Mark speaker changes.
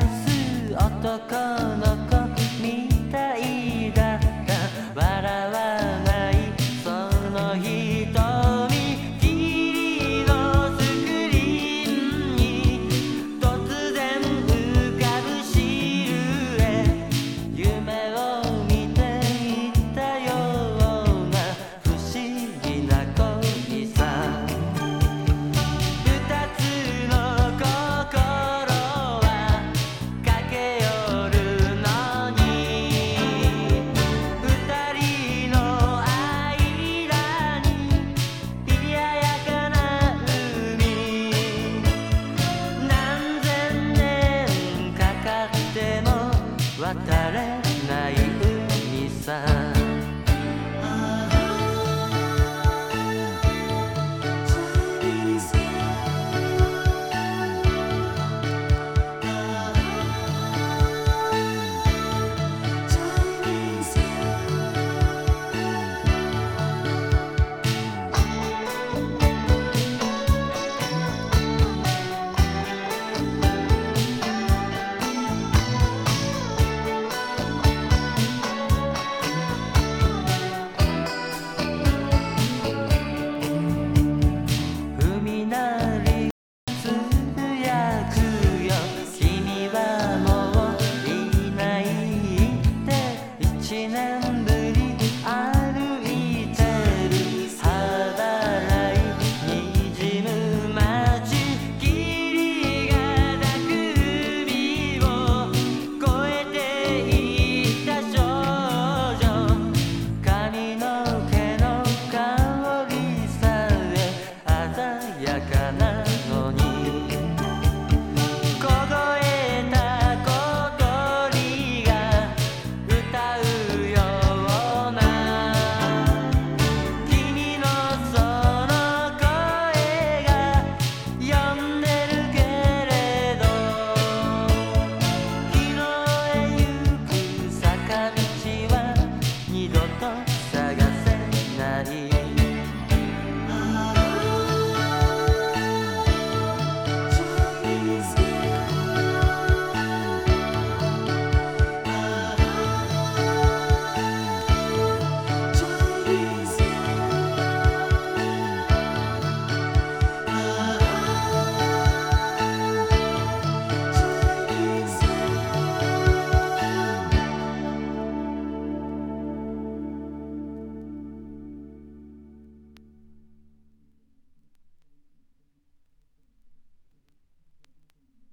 Speaker 1: す。男の子みたい。battalet.